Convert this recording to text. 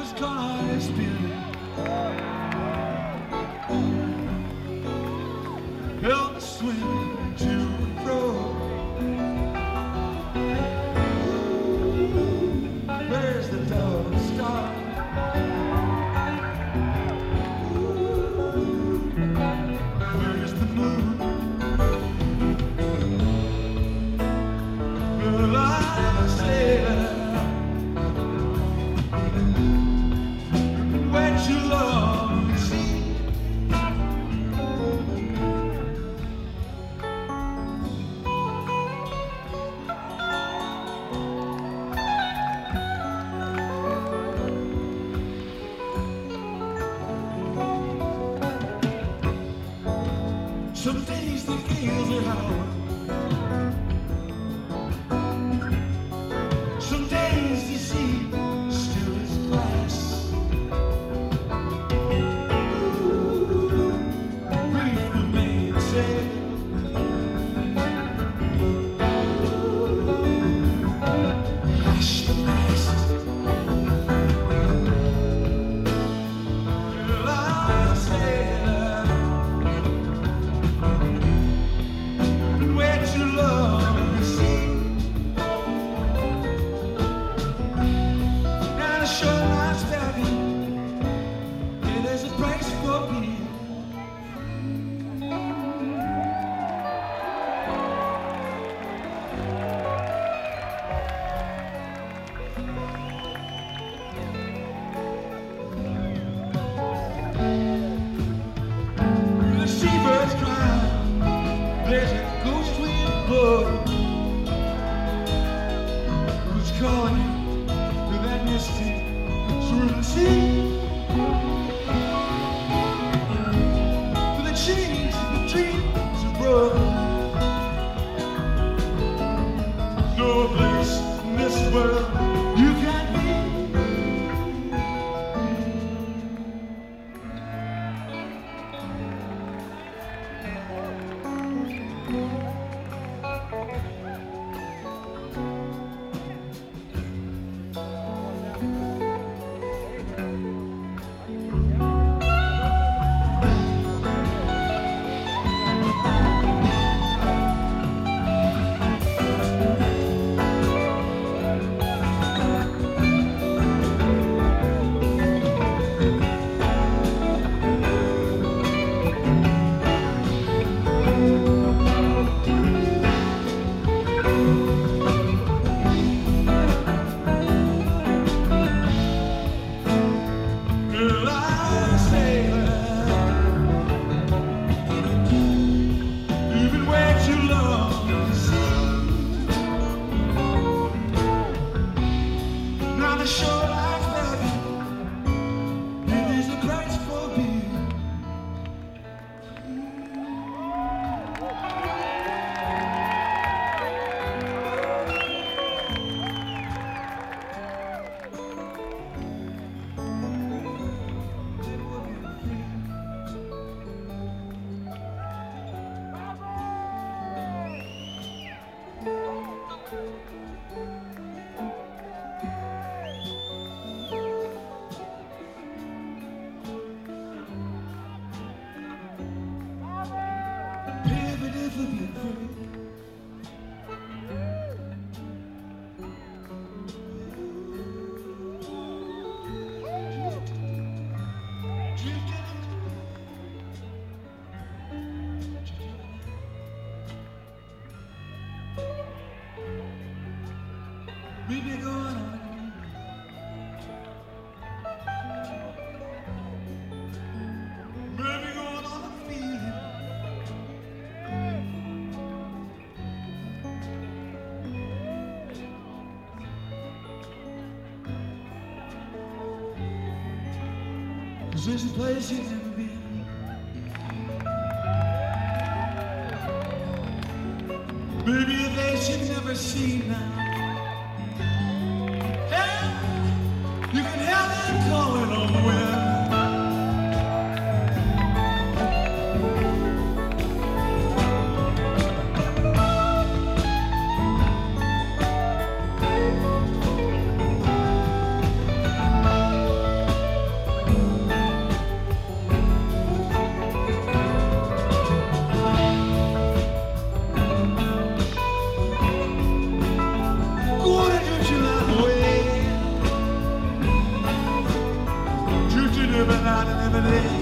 his collar spinning. Help us swim to and fro. Where's the dove star? Where's the moon? Girl, I say that. Mississippi. there's a price brother. No place in this world. Jim There's a place you've never been. Maybe a place you've never seen now. not an evidence.